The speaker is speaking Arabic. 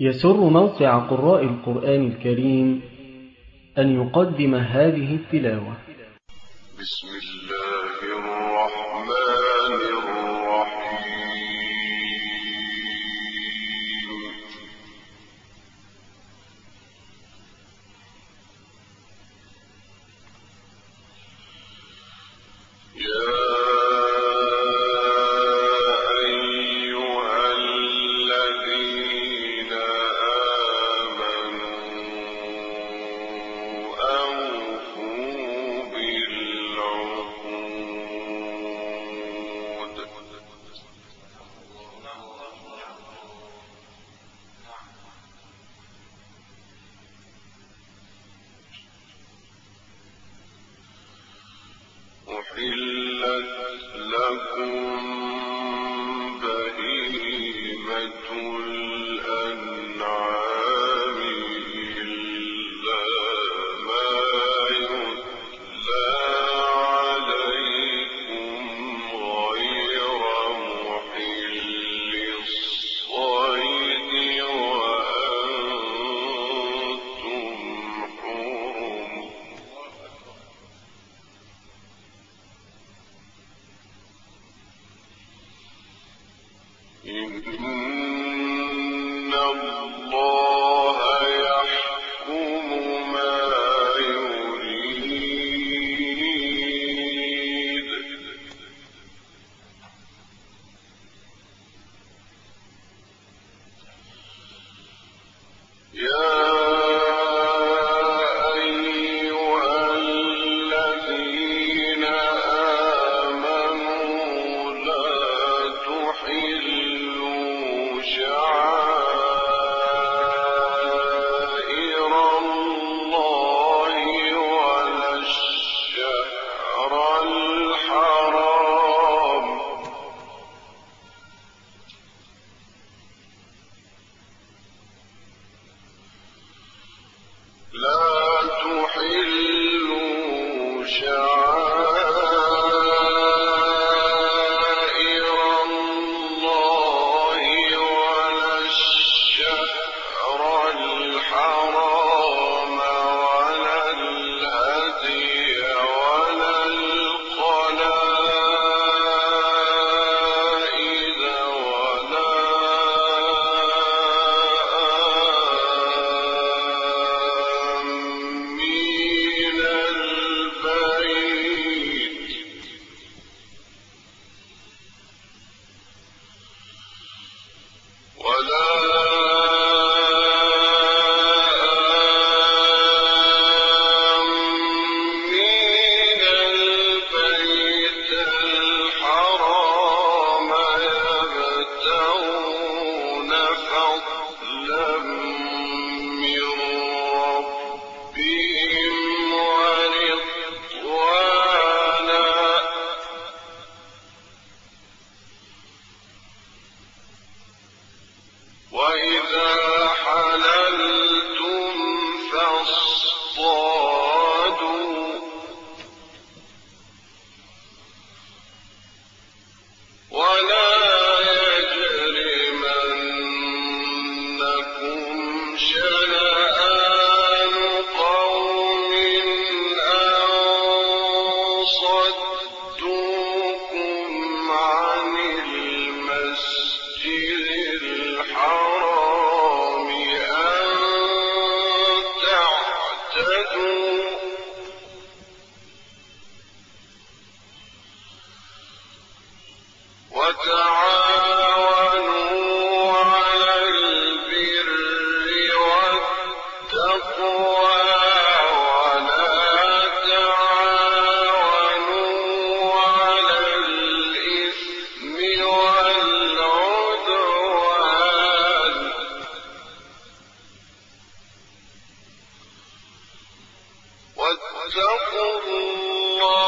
يسر موقع قراء القرآن الكريم أن يقدم هذه التلاوة. بسم الله الرحمن لَكُمْ you, you. تُؤْمِنُونَ فاتقوا الله